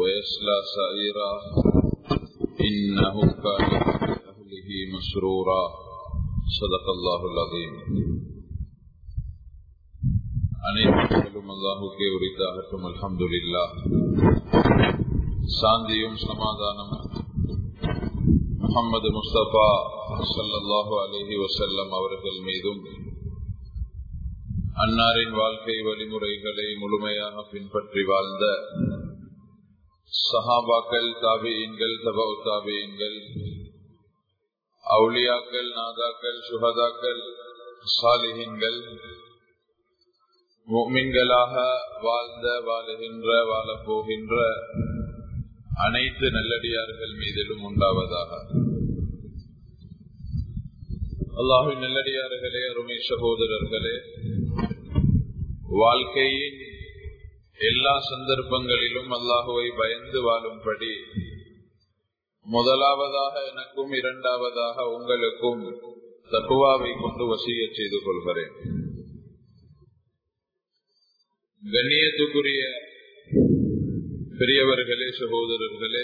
ويصلى سعيرا إنه كان بأهله مسرورا صدق الله العظيم அனைவரும் அல்லாஹுக்கே உரித்தாகட்டும் அல்ஹம்துலில்லா சாந்தியும் சமாதானம் முகமது முஸ்தபா சல்லாஹூ அலஹி வசல்லம் அவர்கள் மீதும் அன்னாரின் வாழ்க்கை வழிமுறைகளை முழுமையாக பின்பற்றி வாழ்ந்த சஹாபாக்கள் தாபியன்கள் தபவு தாபியன்கள் அவுளியாக்கள் நாதாக்கள் சுகதாக்கள் சாலிஹின்கள் மின்களாக வாழ்ந்த வாழுகின்ற வாழப்போகின்ற அனைத்து நல்லடியார்கள் மீதிலும் உண்டாவதாக. அல்லாஹின் நல்லடியார்களே அருமை சகோதரர்களே வாழ்க்கையின் எல்லா சந்தர்ப்பங்களிலும் அல்லாஹுவை பயந்து வாழும்படி. முதலாவதாக எனக்கும் இரண்டாவதாக உங்களுக்கும் தக்குவாவை கொண்டு வசிய செய்து கொள்கிறேன். கண்ணியத்துக்குரிய பெரியவர்களே சகோதரர்களே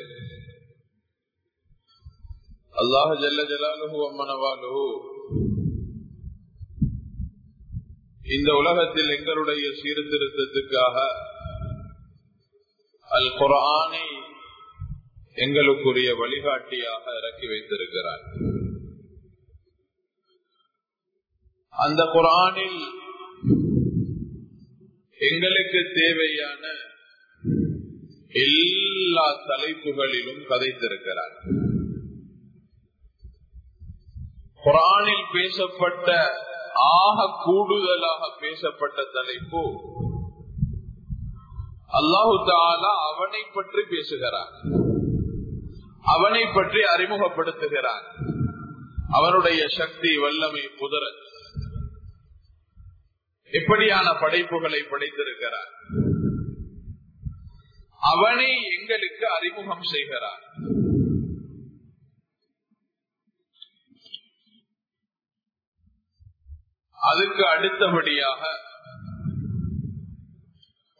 அல்லாஹ் ஜல்ல ஜலாலுஹு அம்மனவாலுஹு இந்த உலகத்தில் எங்களுடைய சீர்திருத்தத்துக்காக அல் குரானை எங்களுக்குரிய வழிகாட்டியாக இறக்கி வைத்திருக்கிறார். அந்த குரானில் எங்களுக்கு தேவையான எல்லா தலைப்புகளிலும் கதைத்திருக்கிறார். குரானில் பேசப்பட்ட ஆக கூடுதலாக பேசப்பட்ட தலைப்பு அல்லாஹு தாலா அவனை பற்றி பேசுகிறார் அவனை பற்றி அறிமுகப்படுத்துகிறார் அவனுடைய சக்தி வல்லமை புதர எப்படியான படைப்புகளை படைத்திருக்கிறார் அவனை எங்களுக்கு அறிமுகம் செய்கிறார் அதுக்கு அடுத்தபடியாக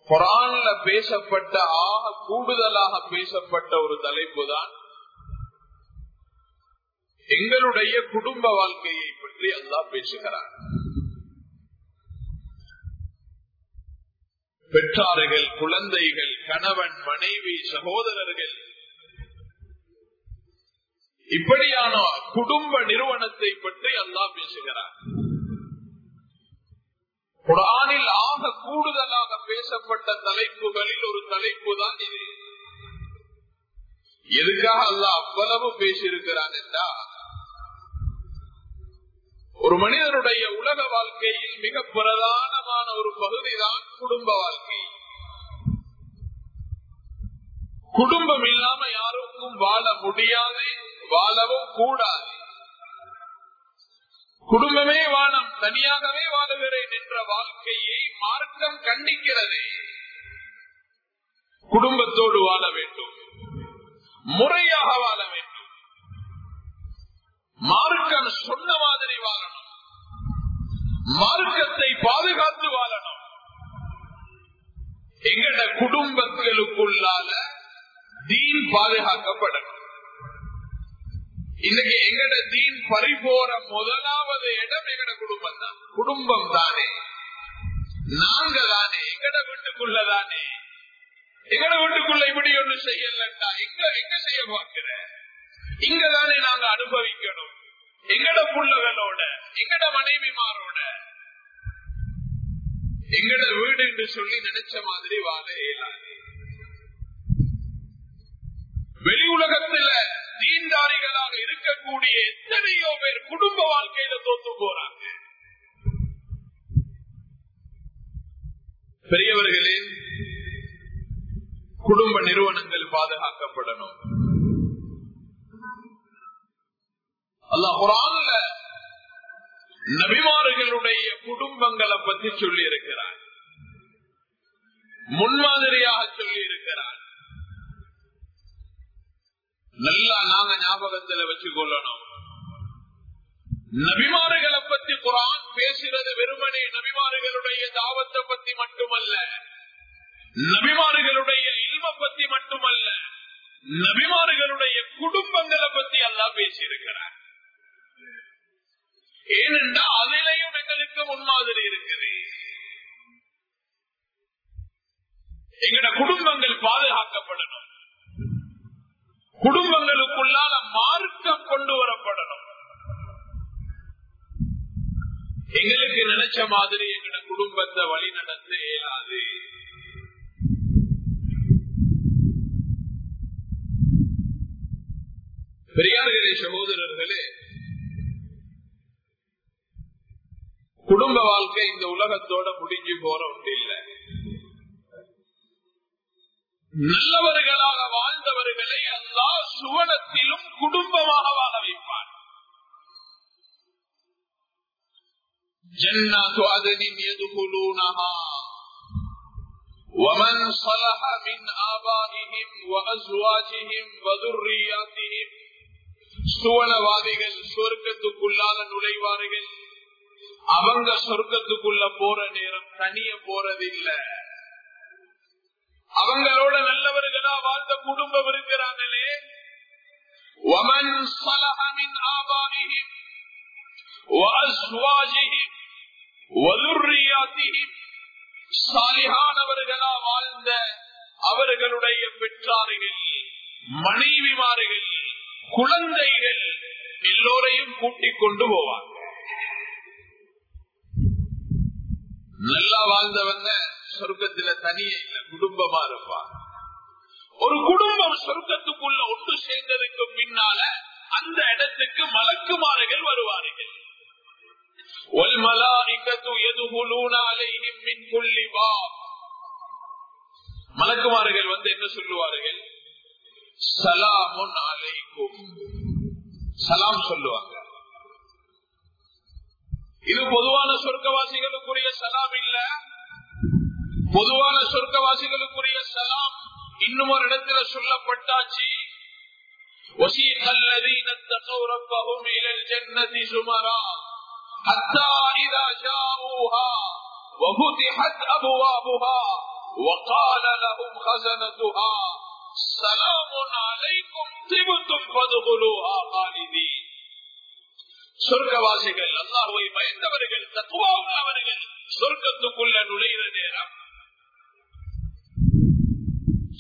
குரான்ல பேசப்பட்ட ஆக கூடுதலாக பேசப்பட்ட ஒரு தலைப்பு தான் எங்களுடைய குடும்ப வாழ்க்கையை பற்றி அல்லா பேசுகிறார். பெற்றார்கள் குழந்தைகள் கணவன் மனைவி சகோதரர்கள் இப்படியான குடும்ப நிறுவனத்தை பற்றி அல்லா பேசுகிறார். குரானில் ஆக கூடுதலாக பேசப்பட்ட தலைப்புகளில் ஒரு தலைப்பு தான் இது. எதுக்காக அல்ல அவ்வளவு பேசியிருக்கிறான் என்றா ஒரு மனிதனுடைய உலக வாழ்க்கையில் மிக பிரதானமான ஒரு பகுதிதான் குடும்ப வாழ்க்கை. குடும்பம் இல்லாம யாருக்கும் வாழ முடியாது வாழவும் கூடாது. குடும்பமே வானம் தனியாகவே வாழுகிறேன் என்ற வாழ்க்கையை மார்க்கம் கண்டிக்கிறது. குடும்பத்தோடு வாழ வேண்டும். முறையாக வாழ வேண்டும். மார்க்கம் சொன்ன மாதிரி வாழணும். மார்க்கத்தை பாதுகாத்து வாழணும். எங்கட குடும்பங்களுக்குள்ளால தீன் பாதுகாக்கப்படணும். இன்னைக்கு எங்கட தீன் பறிபோற முதலாவது இடம் எங்கட குடும்பம் தான் குடும்பம் தானே நாங்க தானே எங்கட வீட்டுக்குள்ளதானே. எங்கட வீட்டுக்குள்ள இப்படி ஒண்ணு செய்யலண்டா? எங்க எங்க செய்ய பார்க்கிற? இங்கதானே நாங்க அனுபவிக்கணும். எங்கட புள்ளகளோட எங்கட மனைவிமாரோட. எங்கட வீடு என்று சொல்லி நினைச்ச மாதிரி வாழ இயலாது. வெளி உலகத்துல தீண்டாரிகளாக இருக்கக்கூடிய எத்தனையோ பேர் குடும்ப வாழ்க்கையில தோத்து போறாங்க. பெரியவர்களே குடும்ப நிறுவனங்கள் பாதுகாக்கப்படணும். அல்ல குரான்ல நபிமார்களுடைய குடும்பங்களை பற்றி சொல்லி இருக்கிறார் முன்மாதிரியாக சொல்லி இருக்கிறார் நல்லா நாங்க ஞாபகத்துல வச்சு கொள்ளணும் நபிமாறுகளை பத்தி குரான் பேசுறது வெறுமனே நபிமாறுகளுடைய தாவத்தை பத்தி மட்டுமல்ல. நபிமாறுகளுடைய இல்ம பத்தி மட்டுமல்ல. நபிமாறுகளுடைய குடும்பங்களை பத்தி எல்லாம் பேசியிருக்கிறார். ஏனென்றால் அதிலையும் எங்களுக்கு முன்மாதிரி இருக்குது. எங்கட குடும்பங்கள் பாதுகாக்கப்படணும். குடும்பங்களுக்குள்ளால மார்க்கம் கொண்டு வரப்படணும். எங்களுக்கு நினைச்ச மாதிரி எங்கட குடும்பத்தை வழி நடத்த இயலாது பெரியார்களே சகோதரர்களே குடும்ப வாழ்க்கை இந்த உலகத்தோட முடிஞ்சு போற ஒன்று இல்லை நல்லவர்களாக வாழ்ந்தவர்களை அல்லா சுவனத்திலும் குடும்பமாக வாழ வைப்பார் جنات عدن يدخلونها ومن صلح من آبائهم وأزواجهم وذرياتهم சுவனவாதிகள் சொர்க்கத்துக்குள்ளாக நுழைவார்கள் அவங்க சொர்க்கத்துக்குள்ள போற நேரம் தனிய போறதில்லை அவங்களோட நல்லவர்களா வாழ்ந்த குடும்பம் இருக்கிறாங்களே ومن صلح من آبائهم وأزواجهم وذرياتهم சாலிகானவர்களா வாழ்ந்த அவர்களுடைய பெற்றார்கள் மனைவிமார்கள் குழந்தைகள் எல்லோரையும் கூட்டிக் கொண்டு போவாங்க நல்லா வாழ்ந்தவங்க சொர்க்கத்துல தனியே இல்ல குடும்பமா இருப்பாங்க ஒரு குடும்பம் சொர்க்கத்துக்குள்ள ஒன்று சேர்ந்ததுக்கு பின்னால அந்த இடத்துக்கு மலக்குமாறுகள் வருவார்கள். மலக்குமார்கள் வந்து என்ன சொல்லுவார்கள்? சலாமுன் அலைக்கும். சலாம் சொல்லுவாங்க. இது பொதுவான சொர்க்கவாசிகளுக்குரிய சலாம் இல்ல பொதுவான சொர்க்கவாசிகளுக்குரிய சலாம் இன்னும் ஒரு இடத்துல சொல்லப்பட்டாச்சு وسيق الذين اتقوا ربهم الى الجنه زمرا حتى اذا جاءوها وفتحت ابوابها وقال لهم خزنتها سلام عليكم طبتم فادخلوها خالدين சொர்க்கவாசிகள் அல்லாஹுவை பயந்தவர்கள் தத்துவா உள்ளவர்கள் சொர்க்கத்துக்குள்ள நுழைகிற நேரம்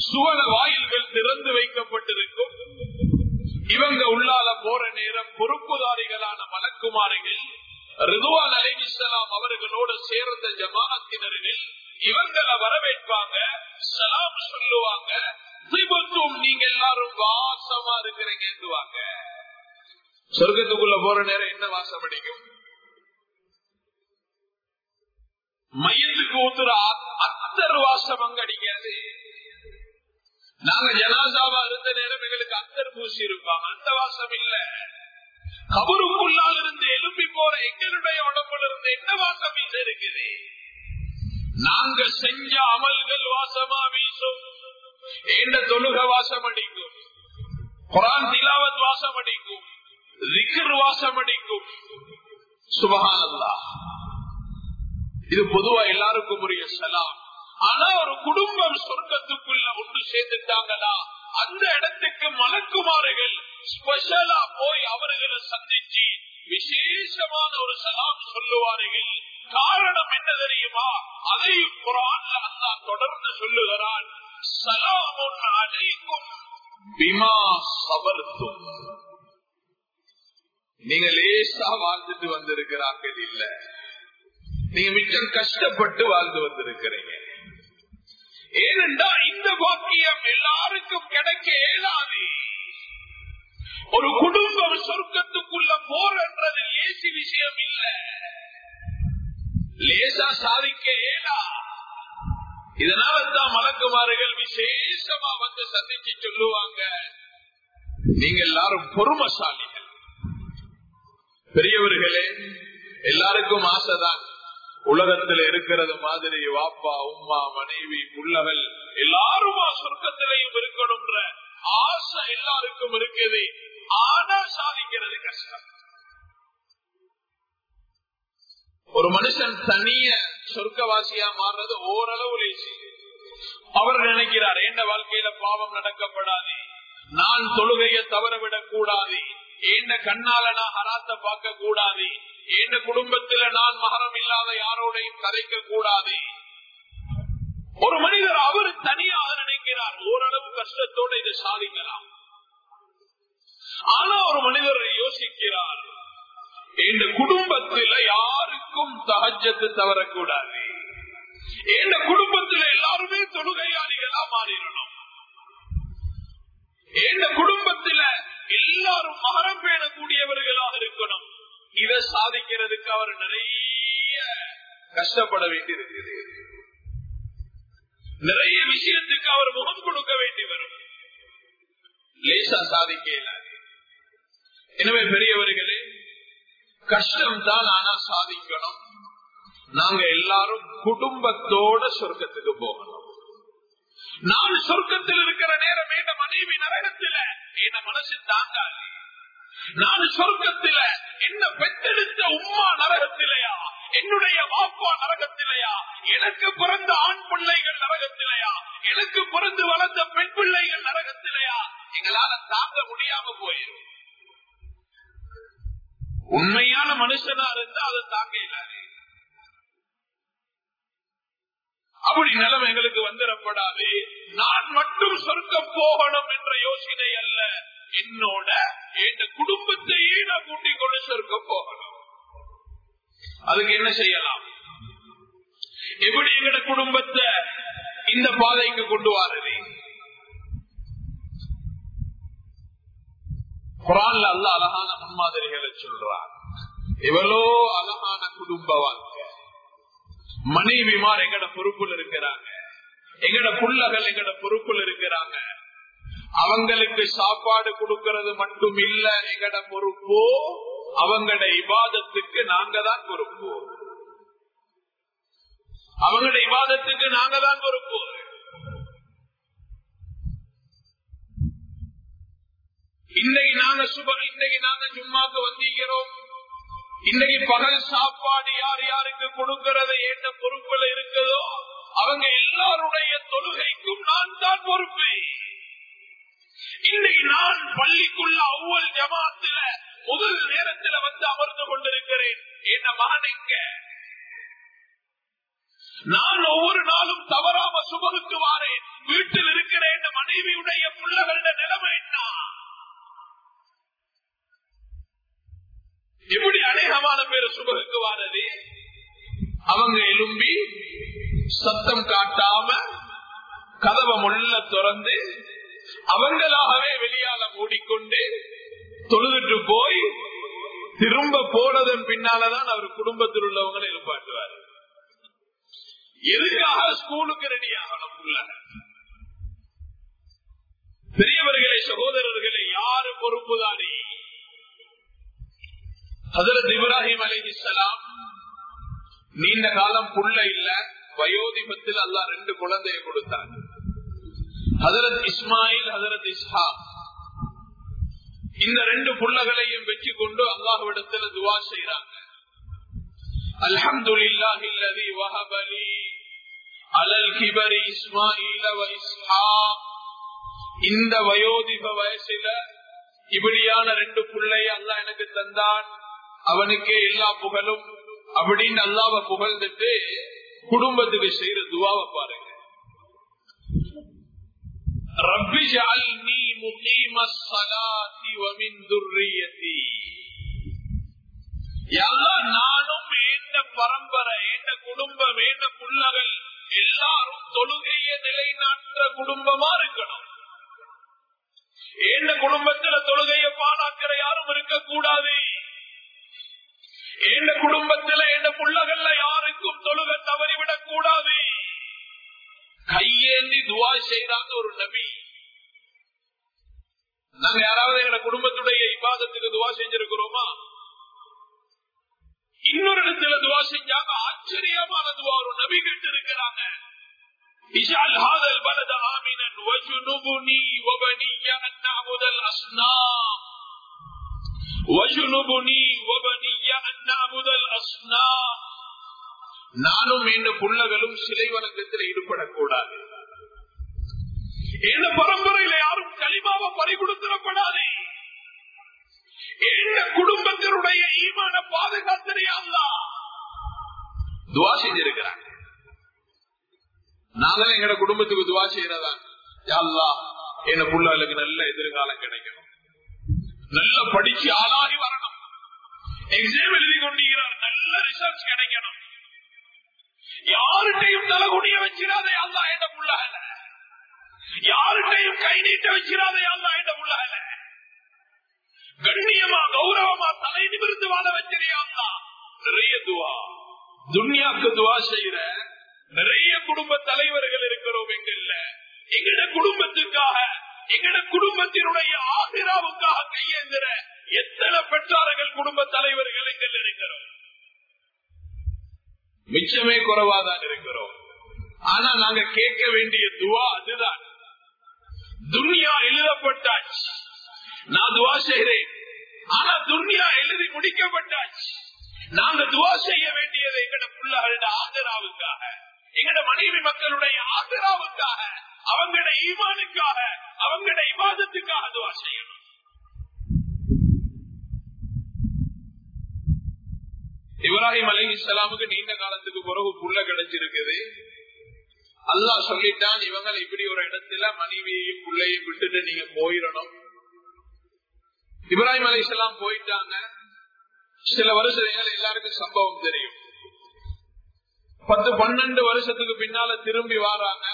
சுவன வாயில்கள் திறந்து வைக்கப்பட்டிருக்கும். இவங்க உள்ளால போற நேரம் பொறுப்புதாரிகளான மலக்குமாரிகள் ரிதுவான் அலைவிசலாம் அவர்களோட சேர்ந்த ஜமாத்தினர்கள் இவங்களை வரவேற்பாங்க சலாம் சொல்லுவாங்க நீங்க எல்லாரும் வாசமா இருக்கிறீங்க சொர்க்கத்துக்குள்ள போற நேரம் என்ன வாசம் அடிக்கும் மையத்துக்கு ஊத்துற அத்தர் வாசம் அங்க அடிக்காது நாங்க ஜனாசாவா இருந்த நேரம் எங்களுக்கு அத்தர் பூசி இருப்பாங்க. அந்த வாசம் இல்ல. கபருக்குள்ளால் இருந்து எழுப்பி போற எங்களுடைய உடம்புல இருந்து என்ன வாசம் இல்ல இருக்குது? நாங்க செஞ்ச அமல்கள் வாசமா வீசும். என்ன தொழுக வாசம் அடிக்கும். குரான் திலாவத் வாசம் அடிக்கும். வாசம் அடிக்கும் இது பொதுவா எல்லாருக்கும் உரிய சலாம் ஆனா ஒரு குடும்பம் சொர்க்கத்துக்குள்ள ஒன்று சேர்ந்துட்டாங்களா அந்த இடத்துக்கு மலக்குமாறுகள் ஸ்பெஷலா போய் அவர்களை சந்திச்சு விசேஷமான ஒரு சலாம் சொல்லுவார்கள் காரணம் என்ன தெரியுமா அதையும் குரான்ல அல்லா தொடர்ந்து சொல்லுகிறான் சலாம் அழைக்கும் பிமா சபர்த்தும் நீங்க லேசா வாழ்ந்துட்டு வந்திருக்கிறார்கள் இல்ல. நீங்க மிச்சம் கஷ்டப்பட்டு வாழ்ந்து வந்திருக்கிறீங்க. ஏனென்றா இந்த பாக்கியம் எல்லாருக்கும் கிடைக்க இயலாது. ஒரு குடும்பம் சொர்க்கத்துக்குள்ள போறன்றது லேசி விஷயம் இல்ல. லேசா சாதிக்க இயலா. இதனால தான் மலக்குமாறுகள் விசேஷமா வந்து சந்திச்சு சொல்லுவாங்க. நீங்க எல்லாரும் பொறுமசாலிகள். பெரியவர்களே எல்லாருக்கும் ஆசைதான். உலகத்தில் இருக்கிறது மாதிரி வாப்பா உமா மனைவி புள்ளகள் எல்லாருமா சொர்க்கத்திலையும் இருக்கணும்ன்ற ஆசை எல்லாருக்கும் இருக்குது. ஆனா சாதிக்கிறது கஷ்டம். ஒரு மனுஷன் தனிய சொர்க்கவாசியா மாறுறது ஓரளவு லேசி அவர் நினைக்கிறார் எந்த வாழ்க்கையில பாவம் நடக்கப்படாது? நான் தொழுகையை தவறவிடக் கூடாது எந்த கண்ணால நான் ஹராத்த பார்க்க கூடாது எந்த குடும்பத்துல நான் மகரம் இல்லாத யாரோடையும் கதைக்க கூடாது ஒரு மனிதர் அவர் தனியாக நினைக்கிறார். ஓரளவு கஷ்டத்தோடு இதை சாதிக்கலாம். ஆனா ஒரு மனிதர் யோசிக்கிறார் இந்த குடும்பத்துல யாருக்கும் தகஜத்து தவறக்கூடாது? இந்த குடும்பத்துல எல்லாருமே தொழுகையாளிகளா மாறிடணும்? இந்த குடும்பத்துல எல்லாரும் மகரம் பேணக்கூடியவர்களாக இருக்கணும் இதை சாதிக்கிறதுக்கு அவர் நிறைய கஷ்டப்பட வேண்டியிருக்கிறது. நிறைய விஷயத்துக்கு அவர் முகம் கொடுக்க வேண்டி வரும். லேசா சாதிக்க இல்லாது. எனவே பெரியவர்களே கஷ்டம் தான் ஆனா சாதிக்கணும். நாங்க எல்லாரும் குடும்பத்தோட சொர்க்கத்துக்கு போகணும். நான் சொர்க்கத்தில் இருக்கிற நேரம் என் மனைவி நரகத்தில என் மனசு தாங்காது. நான் சொர்க்கத்தில என்ன பெற்றெடுத்த உம்மா நரகத்திலையா? என்னுடைய வாப்பா நரகத்திலையா? எனக்கு பிறந்த ஆண் பிள்ளைகள் நரகத்திலையா? எனக்கு பிறந்து வளர்ந்த பெண் பிள்ளைகள் நரகத்திலையா? எங்களால தாங்க முடியாம போயிடும் உண்மையான மனுஷனா இருந்தா அதை தாங்க இல்லாது. அப்படி நிலம் எங்களுக்கு வந்துடப்படாது. நான் மட்டும் சொர்க்கம் போகணும் என்ற யோசனை அல்ல. என்னோட என் குடும்பத்தையே நான் கூட்டிக் கொண்டு சொர்க்கம் போகணும். அதுக்கு என்ன செய்யலாம்? எப்படி எங்கட குடும்பத்தை இந்த பாதைக்கு கொண்டு வாரது குரான்ல அல்ல அழகான முன்மாதிரிகளை சொல்றார் எவ்வளோ அழகான குடும்ப வாழ்க்கை மனைவிமார் எங்கட பொறுப்புல இருக்கிறாங்க. எங்கட புள்ளகள் எங்கட பொறுப்புல இருக்கிறாங்க. அவங்களுக்கு சாப்பாடு கொடுக்கறது மட்டும் இல்ல எங்கட பொறுப்போ அவங்களோட இபாதத்துக்கு நாங்க தான் பொறுப்போம் அவங்களோட இபாதத்துக்கு நாங்க தான் பொறுப்போம் இன்னைக்கு நாங்க சுப இன்னைக்கு நாங்க சும்மாக்கு வந்திருக்கிறோம். இன்னைக்கு பகல் சாப்பாடு யார் யாருக்கு கொடுக்கறது என்ன பொறுப்புல இருக்குதோ அவங்க எல்லாருடைய தொழுகைக்கும் நான் தான் பொறுப்பேன் இன்னைக்கு நான் பள்ளிக்குள்ள அவ்வளவு ஜமாத்துல முதல் நேரத்துல வந்து அமர்ந்து கொண்டிருக்கிறேன். என்ன மகனுங்க நான் ஒவ்வொரு நாளும் தவறாம சுபகுக்கு வாரேன். வீட்டில் இருக்கிற என் மனைவியுடைய பிள்ளைகள நிலைமை என்ன? இப்படி அநேகமான பேர் சுபகுக்கு வாரது. அவங்க எலும்பி சத்தம் காட்டாம கதவை முள்ள திறந்து அவங்களாகவே வெளியால மூடிக்கொண்டு தொழுதுட்டு போய் திரும்ப போனதன் பின்னாலதான் அவர் குடும்பத்தில் உள்ளவங்களை எழுப்பாட்டுவார் எதுக்காக ஸ்கூலுக்கு ரெடி ஆகணும் பெரியவர்களே சகோதரர்களே யாரு பொறுப்புதானே? ஹசரத் இப்ராஹிம் அலிஹிசலாம் நீண்ட காலம் புள்ள இல்ல வயோதிபத்தில் அல்லா ரெண்டு குழந்தைய கொடுத்தாங்க ஹசரத் இஸ்மாயில் ஹசரத் இஸ்ஹா இந்த ரெண்டு புள்ளகளையும் வச்சு கொண்டு அல்லாஹுவிடத்துல துவா செய்யறாங்க அல்ஹம்துலில்லாஹில்லதி வஹபலி அலல் கிபரி இஸ்மாயில வ இஸ்ஹா இந்த வயோதிப வயசுல இப்படியான ரெண்டு பிள்ளைய அல்லா எனக்கு தந்தான். அவனுக்கே எல்லா புகழும். அப்படின்னு அல்லாவ புகழ்ந்துட்டு குடும்பத்துக்கு செய்யற துவாவை பாருங்க. நானும் பரம்பரை ஏண்ட குடும்பம் புள்ளகள் எல்லாரும் தொழுகைய நிலைநாட்டுற குடும்பமா இருக்கணும். ஏண்ட குடும்பத்துல தொழுகைய பாடாக்கிற யாரும் இருக்கக்கூடாது. எந்த குடும்பத்துல எந்த புள்ளகள்ல யாருக்கும் தொழுக தவறிவிடக் கூடாது கையேந்தி துவா செய்தாங்க ஒரு நபி. நாங்க யாராவது எங்க குடும்பத்துடைய இபாதத்துக்கு துவா செஞ்சிருக்கிறோமா? இன்னொரு இடத்துல துவா செஞ்சாங்க ஆச்சரியமான துவா. ஒரு நபி கேட்டு இருக்கிறாங்க அஸ்னா. நானும் இந்த புள்ளகளும் சிலை வணக்கத்தில் ஈடுபடக்கூடாது. எந்த பரம்பரையில யாரும் களிமாவை பறி கொடுத்துடப்படாதே. எந்த குடும்பத்தினுடைய ஈமான பாதுகாத்திரையா துவா செஞ்சிருக்கிறாங்க. நாங்களும் எங்க குடும்பத்துக்கு துவா செய்யறதா யாழ்லா என்ன பிள்ளைகளுக்கு நல்ல எதிர்காலம் கிடைக்கணும். நல்ல படிச்சு ஆளாகி வரணும். எக்ஸாம் எழுதி கொண்டிருக்கிறார். நல்ல ரிசல்ட் கிடைக்கணும். யாருட்டையும் தலகுடிய வச்சிடாதே அல்லா என்ன புள்ளால யாருட்டையும் கை நீட்ட வச்சிடாதே அல்லா என்ன புள்ளால கண்ணியமா கௌரவமா தலை நிமிர்ந்து வாழ வச்சிருக்கா நிறைய துவா. துன்யாக்கு துவா செய்யற நிறைய குடும்ப தலைவர்கள் இருக்கிறோம் எங்கல்ல எங்கட குடும்பத்துக்காக எங்கட குடும்பத்தினுடைய ஆசிராவுக்காக கையேந்திர எத்தனை பெற்றார்கள் குடும்ப தலைவர்கள் எங்கள் இருக்கிறோம். மிச்சமே குறைவாதான் இருக்கிறோம். ஆனா நாங்க கேட்க வேண்டிய துவா அதுதான். துன்யா எழுதப்பட்டாச்சு. நான் துவா செய்கிறேன். ஆனா துன்யா எழுதி முடிக்கப்பட்டாச்சு. நாங்க துவா செய்ய வேண்டியது எங்கட பிள்ளைகளோட ஆதராவுக்காக எங்கட மனைவி மக்களுடைய ஆதரவுக்காக அவங்களோட ஈமானுக்காக அவங்களோட இவாதத்துக்காக துவா செய்யணும். இப்ராஹிம் அலி இஸ்லாமுக்கு நீண்ட காலத்துக்கு பிறகு புள்ள கிடைச்சிருக்குது. அல்லாஹ் சொல்லிட்டான் இவங்க இப்படி ஒரு இடத்துல மனைவியையும் பிள்ளையும் விட்டுட்டு நீங்க போயிடணும். இப்ராஹிம் அலி இஸ்லாம் போயிட்டாங்க. சில வருஷங்கள் எல்லாருக்கும் சம்பவம் தெரியும். பத்து பன்னெண்டு வருஷத்துக்கு பின்னால திரும்பி வராங்க.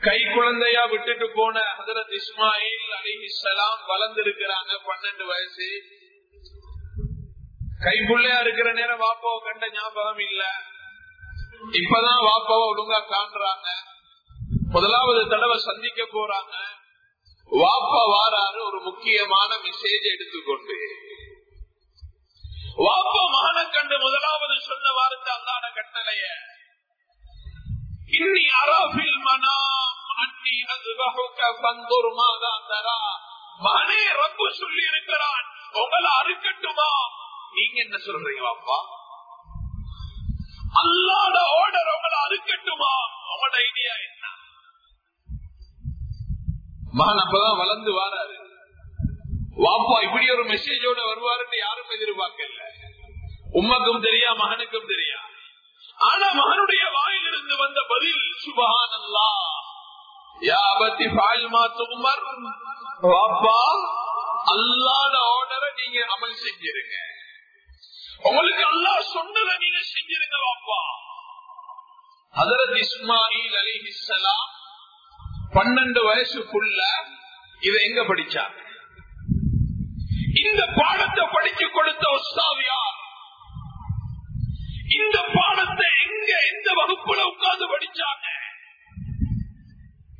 கை குழந்தையா விட்டுட்டு போன ஹசரத் இஸ்மாயில் அலி இஸ்லாம் வளர்ந்திருக்கிறாங்க பன்னெண்டு வயசு. கைக்குள்ளையா இருக்கிற நேரம் வாப்பாவை கண்ட ஞாபகம் இல்ல. இப்பதான் வாப்பாவை ஒழுங்கா காண்றாங்க. முதலாவது தடவை சந்திக்க போறாங்க. வாப்பா வாராரு ஒரு முக்கியமான மெசேஜ் எடுத்துக்கொண்டு. வாப்பா மகன கண்டு முதலாவது சொன்ன வார்த்தை அல்லாத கட்டளைய. இன்னி அராபில் மனாம் அன்னி அஸ்பஹுக மகனே ரப்பு சொல்லி இருக்கிறான் உங்களை அறுக்கட்டுமா? நீங்க என்ன சொல்றீங்க அப்பா? அல்லாத ஆர்டர் உங்களை அறுக்கட்டுமா? உங்களோட ஐடியா என்ன? மகன் அப்பதான் வளர்ந்து வாராரு. வாப்பா இப்படி ஒரு மெசேஜோட வருவாருன்னு யாரும் எதிர்பார்க்கல. உமக்கும் தெரியா மகனுக்கும் தெரியா? ஆனா மகனுடைய வாயிலிருந்து வந்த பதில் சுபஹான் அல்லா யாபத்தி பால்மா துமர். வாப்பா அல்லாத ஆர்டரை நீங்க அமல் செஞ்சிருங்க. உங்களுக்கு அல்லா சொன்னதை நீங்க செஞ்சிருங்க வாப்பா ஹதரத் இஸ்மாயில் அலிஹிசலாம் பன்னெண்டு வயசுக்குள்ள இதை எங்க படிச்சாங்க இந்த பாடத்தை படிச்சு கொடுத்த உஸ்தாவியார் இந்த பாடத்தை எங்க எந்த வகுப்புல உட்கார்ந்து படிச்சாங்க?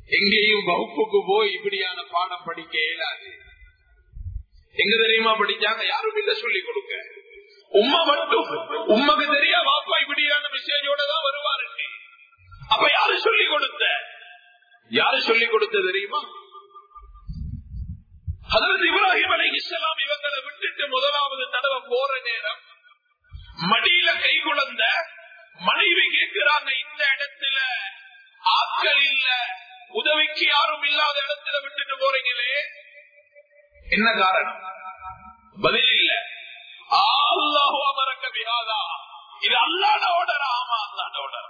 எங்கேயும் வகுப்புக்கு போய் இப்படியான பாடம் படிக்க இயலாது. எங்க தெரியுமா படிச்சாங்க? யாரும் இல்ல சொல்லிக் கொடுக்க. உம்மா மட்டும். உண்மைக்கு தெரிய வாப்பா இப்படியான மெசேஜோட தான் வருவாரு. அப்ப யாரு சொல்லி கொடுத்த? யாரு சொல்லி கொடுத்த தெரியுமா? அதாவது இப்ராஹிம் அலை இஸ்லாம் இவங்களை விட்டுட்டு முதலாவது தடவை போற நேரம் மடியில கை குழந்த மனைவி கேட்கிறாங்க இந்த இடத்துல ஆட்கள் இல்ல உதவிக்கு யாரும் இல்லாத இடத்துல விட்டுட்டு போறீங்களே? என்ன காரணம்? பதில் இல்ல. இது அல்லாட ஓடர் ஆமா அல்லாட ஓடர்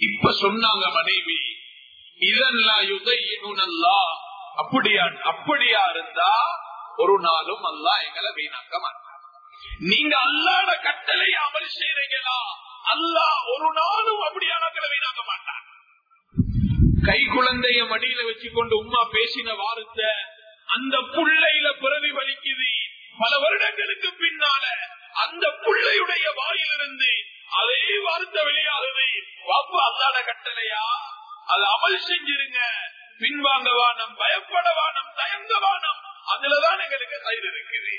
இப்ப சொன்னாங்க மனைவி இதெல்லாம் யுதையுனல்லா அப்படியா அப்படியா இருந்தா ஒரு நாளும் அல்லா எங்களை வீணாக்க மாட்டான். நீங்க அல்லாட கட்டளை அமல் செய்றீங்களா? அல்லா ஒரு நாளும் அப்படியானங்களை வீணாக்க மாட்டான். கை குழந்தைய மடியில வச்சு கொண்டு உமா பேசின வார்த்தை அந்த புள்ளையில பிறவி வலிக்குது பல வருடங்களுக்கு பின்னால அந்த புள்ளையுடைய வாயிலிருந்து அதே வார்த்தை வெளியாகவே வாப்பு அல்லாத கட்டளையா? அது அமல் செஞ்சிருங்க. பின்வாங்க வானம் பயப்பட வானம் தயங்க வானம். அதுலதான் எங்களுக்கு கயிறு இருக்குது.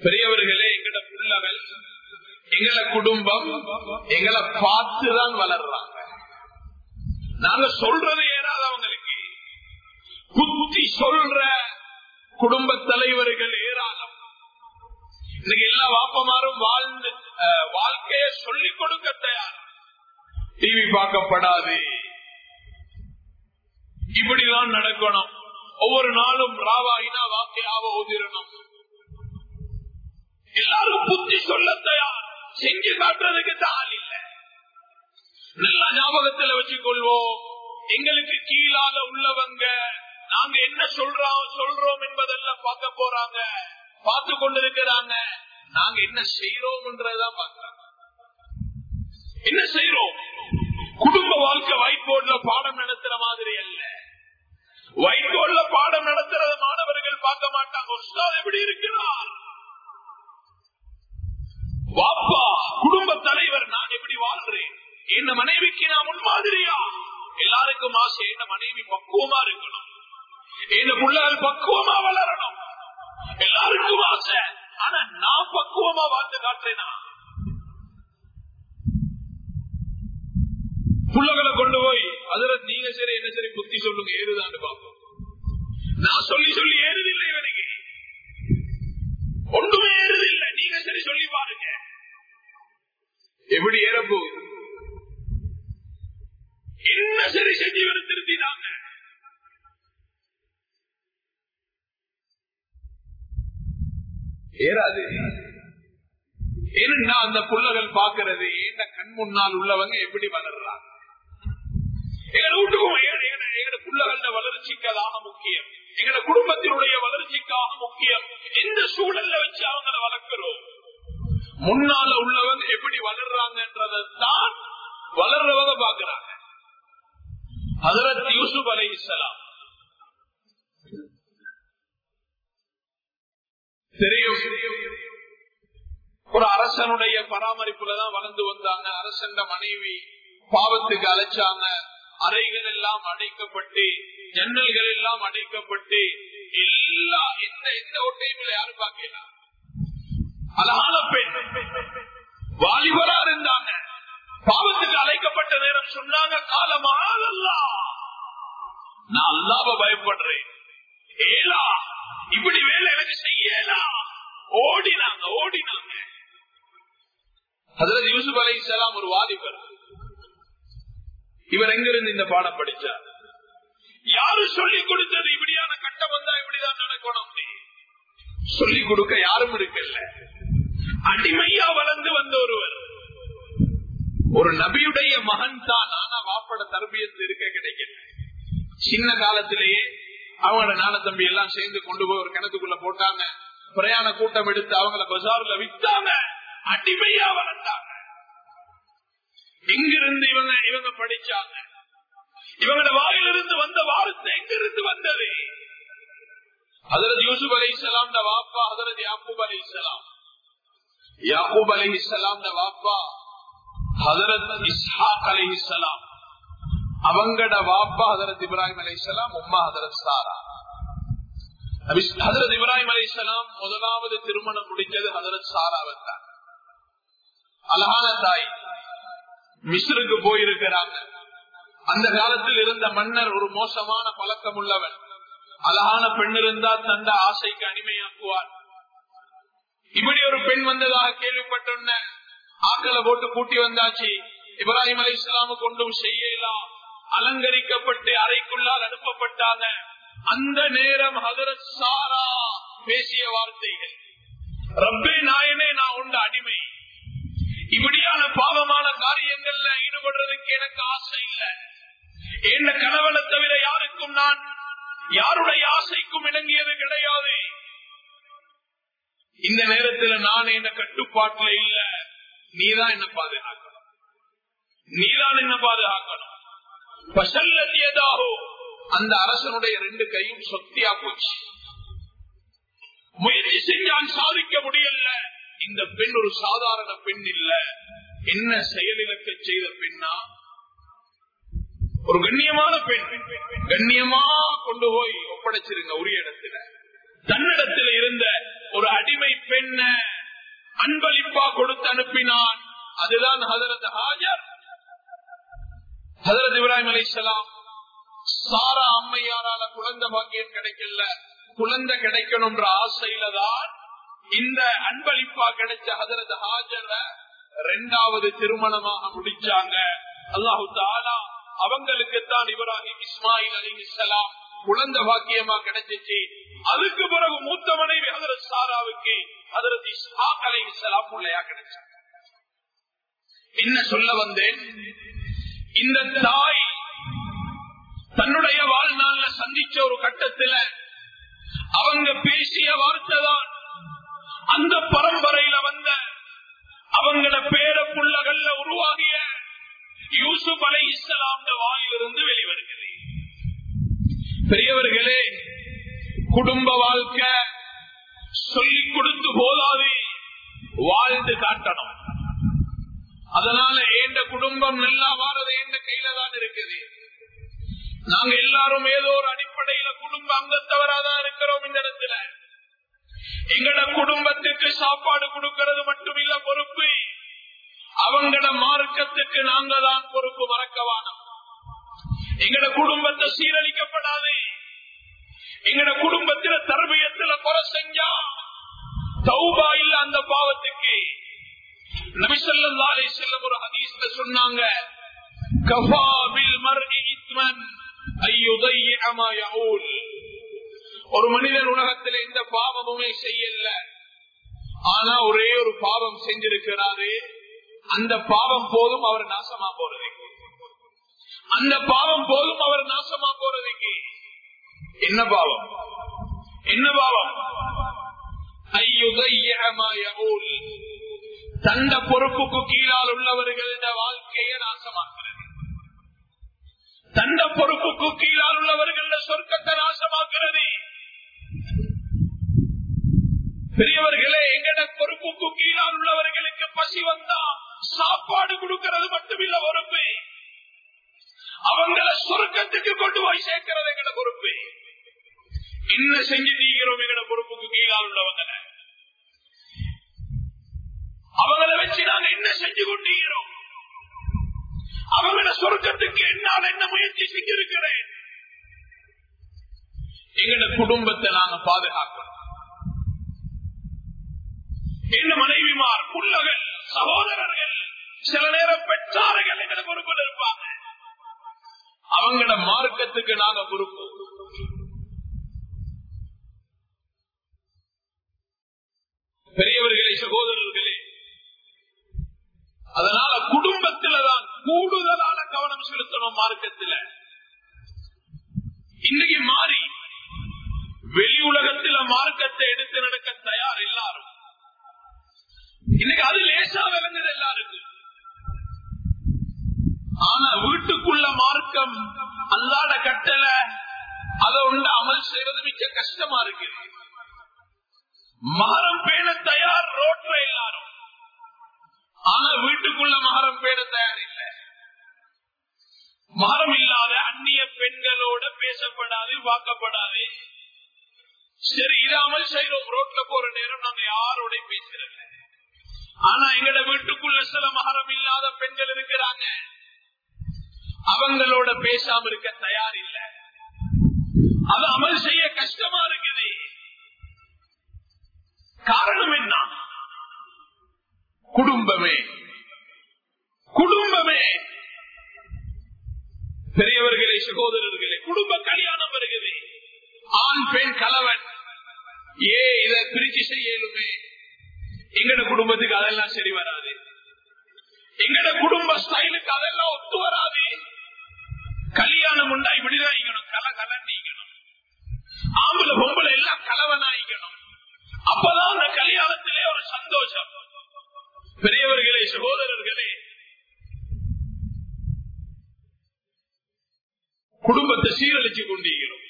பெரியவர்களே எங்கட பிள்ளைகள் எங்களை குடும்பம் எங்களை பார்த்துதான் வளர்றாங்க. நாங்க சொல்றது ஏறாது அவங்களுக்கு. புத்தி சொல்ற குடும்ப தலைவர்கள் ஏராளம். இன்னைக்கு எல்லா வாப்பமாரும் வாழ்ந்து வாழ்க்கைய சொல்லிக் கொடுக்க தயார். டிவி பார்க்கப்படாது. இப்படிதான் நடக்கணும். ஒவ்வொரு நாளும் ராவாயினா வாக்கையாக ஓதிரணும் எல்லாரும் புத்தி சொல்ல தயார். செஞ்சு காட்டுறதுக்கு தாள் இல்லை. நல்ல ஞாபகத்தில் வச்சுக்கொள்வோம். எங்களுக்கு கீழால உள்ளவங்க நாங்க என்ன சொல்றோம் சொல்றோம் என்பதெல்லாம் பார்க்க போறாங்க. பார்த்து கொண்டிருக்கிறாங்க. நாங்க என்ன செய்யறோம்ன்றதான் பாக்குறாங்க என்ன செய்யறோம் குடும்ப வாழ்க்கை வைட் போர்ட்ல பாடம் நடத்துற மாதிரி அல்ல. ஒயிட் போர்ட்ல பாடம் நடத்துறது மாணவர்கள் பார்க்க மாட்டாங்க. ஒரு எப்படி இருக்கிறார்? வாப்பா குடும்ப தலைவர் நான் எப்படி வாழ்றேன்? என்ன மனைவிக்கு நான் முன்மாதிரியா? எல்லாருக்கும் ஆசை என்ன மனைவி பக்குவமா இருக்கணும்? என்ன பிள்ளைகள் பக்குவமா வளரணும். எல்லாருக்கும் ஆசை. ஆனா நான் பக்குவமா வாழ்ந்து காட்டுறேனா? புள்ளகளை கொண்டு போய் அதுல நீங்க சரி என்ன சரி புத்தி சொல்லுங்க ஏறுதான்னு பார்ப்போம். நான் சொல்லி சொல்லி ஏறுதில்லை இவனுக்கு. ஒன்றுமே ஏறுதில்லை. நீங்க சரி சொல்லி பாருங்க. எப்படி ஏறப்போ என்ன சரி செஞ்சு இவரை திருத்தினாங்க? ஏறாது. ஏன்னா அந்த புள்ளகள் பாக்குறது என்ன கண் முன்னால் உள்ளவங்க எப்படி வளர்றாங்க? எங்க வீட்டுக்கும் எங்க புள்ளகள வளர்ச்சிக்காக முக்கியம். எங்க குடும்பத்தினுடைய வளர்ச்சிக்காக முக்கியம். எந்த சூழல்ல வச்சு அவங்கள வளர்க்கிறோம்? முன்னால உள்ளவங்க எப்படி வளர்றாங்கன்றதான் வளர்றவங்க பாக்குறாங்க ஹதரத் யூசுப் அலை இஸ்லாம் தெரியும். ஒரு அரசனுடைய பராமரிப்புலதான் வளர்ந்து வந்தாங்க. அரசன் மனைவி பாவத்துக்கு அழைச்சாங்க. அறைகள் எல்லாம் அடைக்கப்பட்டு ஜன்னல்கள் எல்லாம் அடைக்கப்பட்டு எல்லா எந்த எந்த ஒட்டையும் யாரும் பார்க்கலாம் அழகான பெண். வாலிபரா இருந்தாங்க. பாவத்துக்கு அழைக்கப்பட்ட நேரம் சொன்னாங்க காலமாலல்லா நான் அல்லாவ பயப்படுறேன். ஏலா. இப்படி வேலை எனக்கு செய்யலாம் ஓடினாங்க ஓடினாங்க. அதுல யூசுப் அலை இஸ்லாம் ஒரு வாலிபர். இவர் எங்கிருந்து இந்த பாடம் படிச்சார்? யாரு சொல்லிக் கொடுத்தது இப்படியான கட்டம் வந்தா இப்படிதான் நடக்கணும் சொல்லிக் கொடுக்க யாரும் இருக்கல. அடிமையா வளர்ந்து வந்த ஒருவர். ஒரு நபியுடைய மகன் தான். ஆனா வாப்பட தரபியத்து இருக்க கிடைக்கல. சின்ன காலத்திலேயே அவங்களோட நான தம்பி எல்லாம் சேர்ந்து கொண்டு போய் ஒரு கிணத்துக்குள்ள போட்டாங்க. பிரயாண கூட்டம் எடுத்து அவங்கள பசார்ல வித்தாங்க அடிமையா வளர்ந்தாங்க எங்கிருந்து இவங்க இவங்க படிச்சாங்க. இவங்களோட வாயிலிருந்து வந்த வார்த்தை எங்கிருந்து வந்தது. அதரது யூசுப் அலி இஸ்லாம் வாப்பா அதரது யாக்கூப் அலி இஸ்லாம் யாக்கூப் அலி இஸ்லாம் வாப்பா ஹதரத் இஸ்ஹாக் அலி இஸ்லாம் அவங்கட வாப்பா ஹதரத் இப்ராஹிம் அலி உம்மா ஹதரத் சாரா. ஹதரத் இப்ராஹிம் அலி முதலாவது திருமணம் முடிஞ்சது ஹதரத் சாராவத்தான் அழகான தாய் மிஸ்ருக்கு போயிருக்கிறாங்க. அந்த காலத்தில் இருந்த மன்னர் ஒரு மோசமான பழக்கம் உள்ளவன். அழகான பெண் இருந்தா தந்த ஆசைக்கு அடிமையாக்குவார் இப்படி ஒரு பெண் வந்ததாக கேள்விப்பட்டோன்ன ஆக்களை போட்டு கூட்டி வந்தாச்சு. இப்ராஹிம் அலி இஸ்லாமுக்கு கொண்டும் செய்யலாம். அலங்கரிக்கப்பட்டு அறைக்குள்ளால் அனுப்பப்பட்டாங்க அந்த நேரம் ஹதரத் சாரா பேசிய வார்த்தைகள். ரப்பே நாயனே நான் உண்ட அடிமை. இப்படியான பாவமான காரியங்கள்ல ஈடுபடுறதுக்கு எனக்கு ஆசை இல்லை. என்ன கணவனை தவிர யாருக்கும் நான் யாருடைய ஆசைக்கும் இணங்கியது கிடையாது. இந்த நேரத்துல நான் என்ன கட்டுப்பாட்டுல இல்ல. நீதான் என்ன பாதுகாக்கணும். நீதான் என்ன பாதுகாக்கணும். அந்த அரசனுடைய ரெண்டு கையும் சொத்தியா போச்சு. முயற்சி செஞ்சான் சாதிக்க முடியல. இந்த பெண் ஒரு சாதாரண பெண் இல்ல. என்ன செயலிழக்க செய்த பெண்ணா? ஒரு கண்ணியமான பெண். கண்ணியமா கொண்டு போய் ஒப்படைச்சிருங்க உரிய இடத்துல. தன்னிடத்துல இருந்த ஒரு அடிமை பெண்ண அன்பளிப்பா கொடுத்து அனுப்பினான். அதுதான் ஹதரத் ஹாஜர். ஹதரத் இப்ராஹிம் அலி இஸ்லாம் சாரா அம்மையாரால குழந்தை பாக்கியம் கிடைக்கல. குழந்தை கிடைக்கணும்ன்ற ஆசையில தான் இந்த அன்பளிப்பா கிடைச்ச ஹதரத் ஹாஜர ரெண்டாவது திருமணமாக முடிச்சாங்க. அல்லாஹு தாலா அவங்களுக்குத்தான் இப்ராஹிம் இஸ்மாயில் அலிசலாம் குழந்தை பாக்கியமா கிடைச்சிச்சு. அதுக்கு பிறகு மூத்த மனைவி ஹதரத் சாராவுக்கு ஹதரத் இஸ்ஹாக் இஸ்லாம் பிள்ளையா கிடைச்சாங்க. என்ன சொல்ல வந்தேன் இந்த தாய் தன்னுடைய வாழ்நாள்ல சந்திச்ச ஒரு கட்டத்துல அவங்க பேசிய வார்த்தை தான். அந்த பரம்பரையில வந்த அவங்கள பேர புள்ளகள்ல உருவாகிய யூசுப் அலை இஸ்லாம் வாயிலிருந்து வெளிவருகிறது. பெரியவர்களே குடும்ப வாழ்க்கை சொல்லிக் கொடுத்து போதாது வாழ்ந்து காட்டணும். அதனால ஏண்ட குடும்பம் நல்லா வாரது எந்த கையில தான் இருக்குது? நாங்க எல்லாரும் ஏதோ ஒரு அடிப்படையில குடும்ப அங்கத்தவராதான் இருக்கிறோம் இந்த இடத்துல. எங்கட குடும்பத்துக்கு சாப்பாடு கொடுக்கிறது மட்டுமில்ல பொறுப்பு. அவங்கட மார்க்கத்துக்கு நாங்க தான் பொறுப்பு மறக்கவானம் எங்கட குடும்பத்தை சீரழிக்கப்படாது. எங்கட குடும்பத்தில தர்பியத்துல குறை செஞ்சா தௌபா இல்ல அந்த பாவத்துக்கு. நபிசல்லாலே செல்லும் ஒரு ஹதீஸ்ல சொன்னாங்க கஃபாபில் மர்இ இத்மன் ஐயுதைய மா யஊல். ஒரு மனிதன் உலகத்தில் எந்த பாவமுமே செய்யல ஆனா ஒரே ஒரு பாவம் செஞ்சிருக்கிறாரு. அந்த பாவம் போதும் அவர் நாசமா போறதுக்கு. அந்த பாவம் போதும் அவர் நாசமா போறதுக்கு. என்ன பாவம்? என்ன பாவம்? தந்த பொறுப்புக்கு கீழால் உள்ளவர்களிட வாழ்க்கையை நாசமாக்குறது. தந்த பொறுப்புக்கு கீழால் உள்ளவர்கள சொர்க்கத்தை நாசமாக்குறது. பெரியவர்களே எங்கட பொறுப்புக்கு கீழால் உள்ளவர்களுக்கு பசி வந்தா சாப்பாடு கொடுக்கிறது மட்டுமில்ல பொறுப்பு. அவங்கள சொர்க்கத்துக்கு கொண்டு போய் சேர்க்கிறது எங்கட பொறுப்பு. என்ன செஞ்சு நீங்கிறோம் எங்கட பொறுப்புக்கு கீழால் உள்ளவங்களை. அவங்கள வச்சு நாங்க என்ன செஞ்சு கொண்டிருக்கிறோம் அவங்கள சொர்க்கத்துக்கு என்னால் என்ன முயற்சி செஞ்சிருக்கிறேன்? எங்கட குடும்பத்தை நாங்க பாதுகாக்கணும். என்ன மனைவிமார் புள்ளகள் சகோதரர்கள் சில நேரம் பெற்றார்கள் எங்களை பொறுப்பில் இருப்பாங்க அவங்கள மார்க்கத்துக்கு நாங்க பொறுப்பு பெரியவர்களே சகோதரர்களே அதனால குடும்பத்தில தான் கூடுதலான கவனம் செலுத்தணும் மார்க்கத்தில். இன்னைக்கு மாறி வெளி உலகத்தில மார்க்கத்தை எடுத்து நடக்க தயார் எல்லாரும். இன்னைக்கு அது லேசா விளங்குது எல்லாருக்கும். ஆனா வீட்டுக்குள்ள மார்க்கம் அல்லாத கட்டல அதை உண்டு அமல் செய்வது மிக்க கஷ்டமா இருக்கு. மகரம் பேண தயார் ரோட்ல எல்லாரும். ஆனா வீட்டுக்குள்ள மகரம் பேட தயார் இல்லை மகரம் இல்லாத அந்நிய பெண்களோட பேசப்படாது பார்க்கப்படாது. சரி இல்லாமல் அமல் செய்யறோம் ரோட்ல போற நேரம் நாங்க யாரோட பேசுறோம் ஆனா எங்கட வீட்டுக்குள்ள சில மகரம் இல்லாத பெண்கள் இருக்கிறாங்க. அவங்களோட பேசாம இருக்க தயார் இல்ல அது அமல் செய்ய கஷ்டமா இருக்குது. காரணம் என்ன? குடும்பமே. குடும்பமே. பெரியவர்களே சகோதரர்களே குடும்ப கல்யாணம் வருகிறது. ஆண் பெண் கலவன் ஏ இத பிரிச்சு செய்யலுமே எங்கட குடும்பத்துக்கு அதெல்லாம் சரி வராது. எங்கட குடும்ப ஸ்டைலுக்கு அதெல்லாம் ஒத்து வராது. கல்யாணம் உண்டா இப்படிதான் ஈக்கணும் கல கலன் நீக்கணும் ஆம்பளை பொம்பளை எல்லாம் கலவனாயிக்கணும். அப்பதான் அந்த கல்யாணத்திலே ஒரு சந்தோஷம். பெரியவர்களே சகோதரர்களே குடும்பத்தை சீரழிச்சு கொண்டிருக்கிறோம்.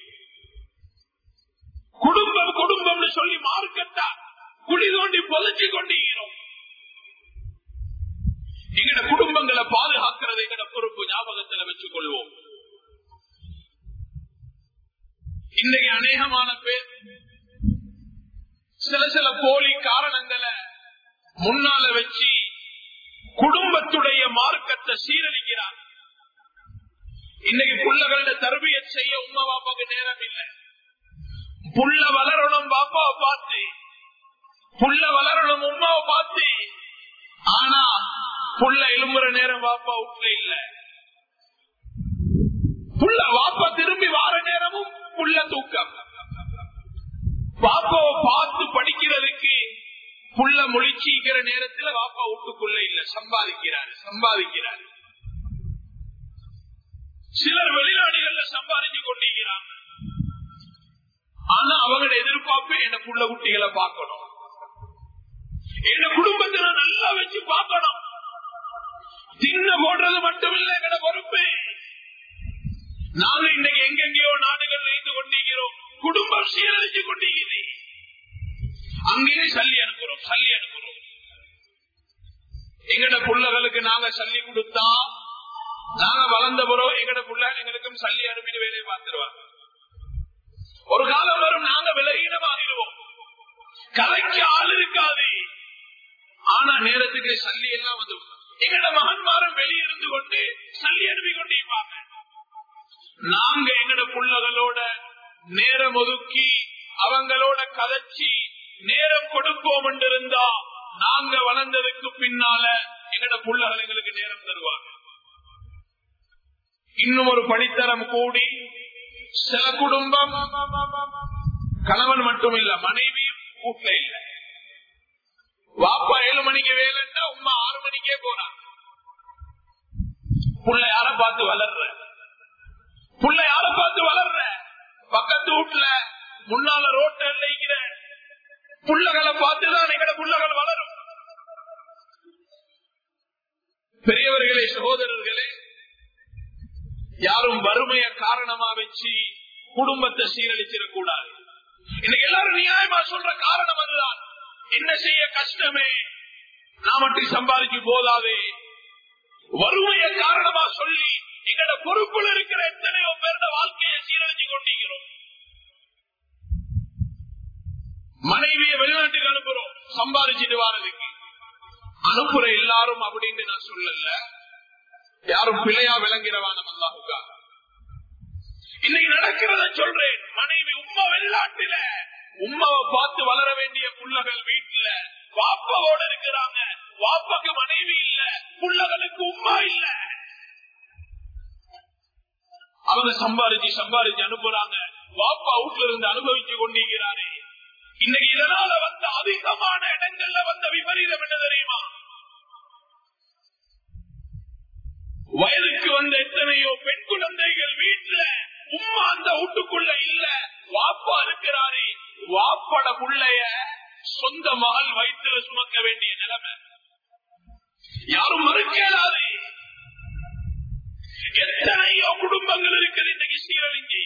குடும்பம் குடும்பம்னு சொல்லி மார்க்கத்தா குழி தோண்டி பொதைச்சு கொண்டிருக்கிறோம். எங்கட குடும்பங்களை பாதுகாக்கிறது எங்கட பொறுப்பு ஞாபகத்தில் வச்சுக் கொள்வோம் இன்னைக்கு அநேகமான பேர் சில சில போலி காரணங்களை முன்னால வச்சு குடும்பத்துடைய மார்க்கத்தை சீரழிக்கிறார். இன்னைக்கு புள்ளகள தருவிய செய்ய உமா பாப்பாக்கு நேரம் இல்லை புள்ள வளரணும் பாப்பாவை பார்த்து புள்ள வளரணும் உமாவை பார்த்து ஆனா புள்ள எலும்புற நேரம் பாப்பா வீட்டுல இல்ல. புள்ள வாப்பா திரும்பி வார நேரமும் புள்ள தூக்கம். பாப்பாவை பார்த்து படிக்கிறதுக்கு புள்ள முழிச்சிக்கிற நேரத்துல வாப்பா வீட்டுக்குள்ள இல்ல சம்பாதிக்கிறாரு சம்பாதிக்கிறாரு. சிலர் வெளிநாடுகள்ல சம்பாதிச்சு கொண்டிருக்கிறாங்க. ஆனா அவங்களோட எதிர்பார்ப்பு என்ன புள்ள குட்டிகளை பார்க்கணும். என்ன குடும்பத்தை நான் நல்லா வச்சு பார்க்கணும். தின்ன போடுறது மட்டுமில்லை எங்கட பொறுப்பு. நாங்க இன்னைக்கு எங்கெங்கயோ நாடுகள் இருந்து கொண்டிருக்கிறோம். குடும்பம் சீரழிச்சு கொண்டிருக்கிறேன் அங்கேயே சல்லி சல்லி அனுப்புறோம். எங்கட புள்ளகளுக்கு நாங்க சல்லி கொடுத்தா நாங்க வளர்ந்த பிறகு எங்கட புள்ள எங்களுக்கும் சல்லி அனுப்பிட்டு வேலையை பார்த்துருவாங்க. ஒரு காலம் வரும் நாங்க விலகீனமாகிடுவோம். கலைக்கு ஆள் இருக்காது. ஆனா நேரத்துக்கு சல்லி எல்லாம் வந்து எங்கட மகன்மாரும் வெளியிருந்து கொண்டு சல்லி அனுப்பி கொண்டிருப்பாங்க நாங்க எங்கட புள்ளகளோட நேரம் ஒதுக்கி அவங்களோட கதைச்சி நேரம் கொடுப்போம் என்றிருந்தா நாங்க வளர்ந்ததுக்கு பின்னால எங்கட புள்ளகள் எங்களுக்கு நேரம் தருவாங்க. இன்னும் ஒரு பணித்தரம் கூடி சில குடும்பம் கணவன் மட்டும் இல்ல மனைவியும் கூட்ட இல்ல. வாப்பா ஏழு மணிக்கு வேலைன்னா உமா ஆறு மணிக்கே போறான். புள்ள யார பார்த்து வளர்ற? புள்ள யார பார்த்து வளர்ற? பக்கத்து வீட்டுல முன்னால ரோட்ட நினைக்கிற புள்ளகளை பார்த்துதான் எங்கட புள்ளகள் வளரும். பெரியவர்களே சகோதரர்களே யாரும் வறுமைய காரணமா வச்சு குடும்பத்தை சீரழிச்சிடக்கூடாது இன்னைக்கு எல்லாரும் நியாயமா சொல்ற காரணம் அதுதான். என்ன செய்ய கஷ்டமே நான் மட்டும் சம்பாதிச்சு போதாதே. வறுமைய காரணமா சொல்லி எங்கட பொறுப்புல இருக்கிற எத்தனையோ பேருட வாழ்க்கையை சீரழிச்சு கொண்டிருக்கிறோம். மனைவியை வெளிநாட்டுக்கு அனுப்புறோம். சம்பாதிச்சுட்டு வாரதுக்கு. அனுப்புற எல்லாரும் அப்படின்னு நான் சொல்லல. யாரும் பிழையா விளங்கிறவான அல்லாஹுக்காக இன்னைக்கு நடக்கிறத சொல்றேன். மனைவி உண்மை வெளிநாட்டுல. உம்மாவை பார்த்து வளர வேண்டிய புள்ளகள் வீட்டுல. வாப்பாவோட இருக்கிறாங்க. வாப்பாக்கு மனைவி இல்ல. புள்ளகளுக்கு உம்மா இல்ல. அவங்க சம்பாரிச்சு சம்பாரிச்சு அனுப்புறாங்க. வாப்பா வீட்டுல இருந்து அனுபவிச்சு கொண்டிருக்கிறாரே. இன்னைக்கு இதனால வந்த அதிகமான இடங்கள்ல வந்த விபரீதம் என்ன தெரியுமா? வயதுக்கு வந்த எத்தனையோ பெண் குழந்தைகள் வீட்டுல உம்மா அந்த வீட்டுக்குள்ள இல்ல வாப்பா இருக்கிறாரே வாப்பட புள்ளைய சொந்த மகள் வயிற்றுல சுமக்க வேண்டிய நிலைமை. யாரும் மறுக்கலாதே எத்தனையோ குடும்பங்கள் இருக்குது இன்னைக்கு சீரழிஞ்சி.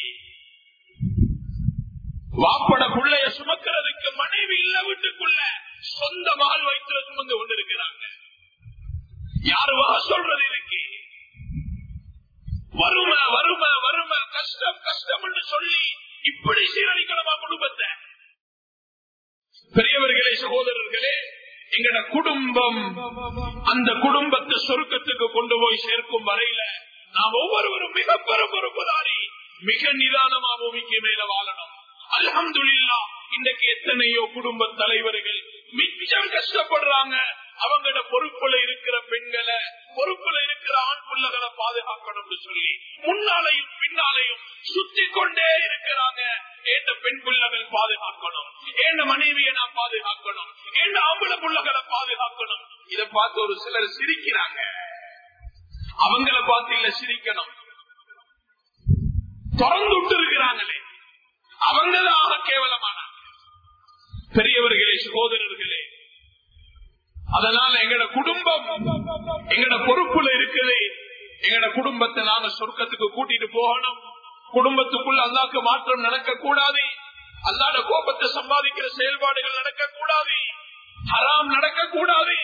வாப்பட புள்ளைய சுமக்கிறதுக்கு மனைவி இல்ல வீட்டுக்குள்ள. சொந்த மகள் வயிற்றுல கொண்டு கொண்டிருக்கிறாங்க. யாரு வகை சொல்றது இருக்கு வறுமை வறுமை வறுமை கஷ்டம் கஷ்டம் சொல்லி இப்படி சீரழிக்கணுமா குடும்பத்தை? பெரியவர்களே சகோதரர்களே எங்கட குடும்பம் அந்த குடும்பத்தை சொருக்கத்துக்கு கொண்டு போய் சேர்க்கும் வரையில நாம் ஒவ்வொருவரும் மிக பெரும் பொறுப்புதாரி மிக நிதானமா பூமிக்கு மேல வாழணும். அலமதுல்லா இன்றைக்கு எத்தனையோ குடும்ப தலைவர்கள் மிச்சம் கஷ்டப்படுறாங்க. அவங்களோட பொறுப்புல இருக்கிற பெண்களை பொறுப்புல இருக்கிற ஆண் பிள்ளைகளை பாதுகாக்கணும்னு சொல்லி முன்னாலையும் பின்னாலையும் சுத்தி கொண்டே இருக்கிறாங்க. ஏண்ட பெண் பிள்ளைகள் பாதுகாக்கணும்? ஏண்ட மனைவியை நான் பாதுகாக்கணும்? ஏண்ட ஆம்பளை பிள்ளைகளை பாதுகாக்கணும்? இதை பார்த்து ஒரு சிலர் சிரிக்கிறாங்க. அவங்கள பார்த்து இல்ல சிரிக்கணும். திறந்து விட்டு இருக்கிறாங்களே. அவங்களாக கேவலமான பெரியவர்களே சகோதரர்களே அதனால எங்கட குடும்பம் எங்கட பொறுப்புல இருக்குது. எங்கட குடும்பத்தை நாங்க சொர்க்கத்துக்கு கூட்டிட்டு போகணும். குடும்பத்துக்குள்ள அல்லாக்கு மாற்றம் நடக்க கூடாது அல்லாட கோபத்தை சம்பாதிக்கிற செயல்பாடுகள் நடக்க கூடாது ஹராம் நடக்க கூடாது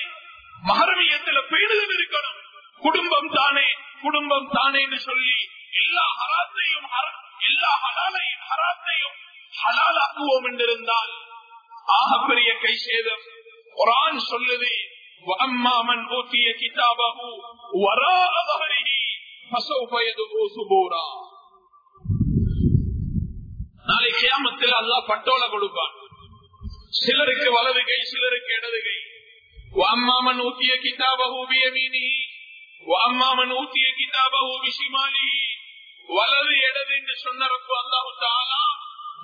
மகரவியத்துல பேடுதல் இருக்கணும். குடும்பம் தானே குடும்பம் தானே என்று சொல்லி எல்லா ஹராத்தையும் எல்லா ஹலாலையும் ஹராத்தையும் ஹலாலாக்குவோம் என்றிருந்தால் ஆகப்பெரிய கை சேதம் குரான் சொல்லுது அம்மாமன் ஊத்திய கிதாபு வரா அபகரிகி நாளைக்கு கியாமத்தில் அல்லா பட்டோல கொடுப்பான். சிலருக்கு வலது கை சிலருக்கு இடது கை அம்மாமன் ஊத்திய கிதாபு பியமீனி அம்மாமன் ஊத்திய கிதாபு விஷிமாலி வலது இடது என்று சொன்னரப்பு அல்லாஹு தாலா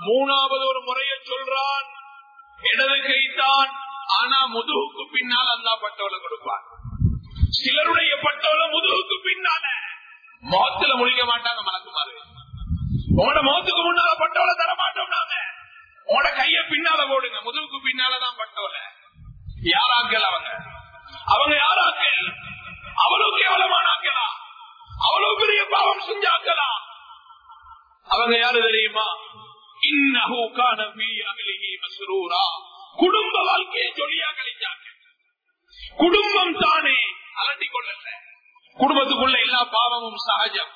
மூணாவது ஒரு முறையை சொல்றான். இடது கைத்தான் ஆனா முதுகுக்கு பின்னால் அல்லா பட்டோலை கொடுப்பான். சிலருடைய பட்டோலை முதுகுக்கு பின்னால முகத்துல முழிக்க மாட்டாங்க மலக்குமாறு உங்களோட முகத்துக்கு முன்னால பட்டோலை தர மாட்டோம் நாங்க. உங்களோட கைய பின்னால போடுங்க. முதுகுக்கு பின்னாலதான் பட்டோலை யாராக்கள் அவங்க? அவங்க பெரிய அவங்க யாரு தெரியுமா? இன்னஹு குடும்ப வாழ்க்கையை சொல்லியா கழிச்சாங்க குடும்பம் தானே அலட்டி கொள்ளல. குடும்பத்துக்குள்ள எல்லா பாவமும் சகஜம்.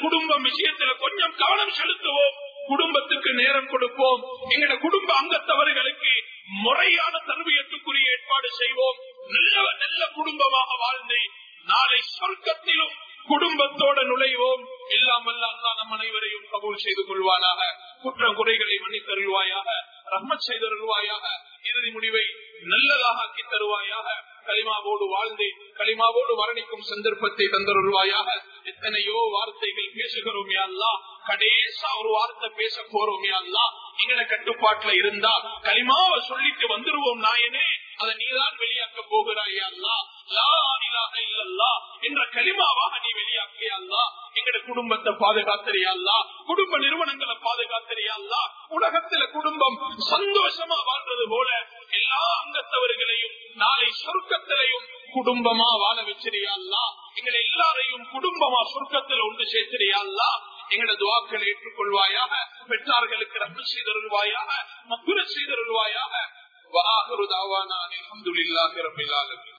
குடும்பம் விஷயத்துல கொஞ்சம் கவனம் செலுத்துவோம். குடும்பத்துக்கு நேரம் கொடுப்போம். எங்கட குடும்ப அங்கத்தவர்களுக்கு முறையான தர்பியத்துக்குரிய ஏற்பாடு செய்வோம். நல்ல நல்ல குடும்பமாக வாழ்ந்து நாளை சொர்க்கத்திலும் குடும்பத்தோட நுழைவோம். எல்லாம் அல்லா நம் அனைவரையும் கபூல் செய்து கொள்வானாக. குற்றம் குறைகளை மன்னித்தருள்வாயாக ரஹ்மத் செய்தருள்வாயாக இறுதி முடிவை நல்லதாக ஆக்கி தருவாயாக. களிமாவோடு வாழ்ந்து களிமாவோடு மரணிக்கும் சந்தர்ப்பத்தை தந்தருள்வாயாக. எத்தனையோ வார்த்தைகள் பேசுகிறோம் அல்லா கடைசா ஒரு வார்த்தை பேச போறோம் அல்லா எங்கட கட்டுப்பாட்டுல இருந்தா களிமாவை சொல்லிட்டு வந்துருவோம் நாயனே. அதை நீதான் வெளியாக்க போகிறாய் அல்லா என்ற களிமாவாக நீ வெளியாக்கியல்லா எங்களுடைய குடும்பத்தை பாதுகாத்தறியல்லா குடும்ப நிறுவனங்களை பாதுகாத்தறியல்லா உலகத்துல குடும்பம் சந்தோஷமா வாழ்றது போல எல்லா அங்கத்தவர்களையும் நாளை சொர்க்கத்திலையும் குடும்பமா வாழ வச்சிரியா எங்களை எல்லாரையும் குடும்பமா சொர்க்கத்துல ஒன்று சேர்த்திரியா எங்களோட துவாக்களை ஏற்றுக்கொள்வாயாக பெற்றார்களுக்கு ரத்து செய்தருள்வாயாக மக்குர செய்தருள்வாயாக வாகுரு தாவானா அலமதுல்லாஹி ரபில் ஆலமீன்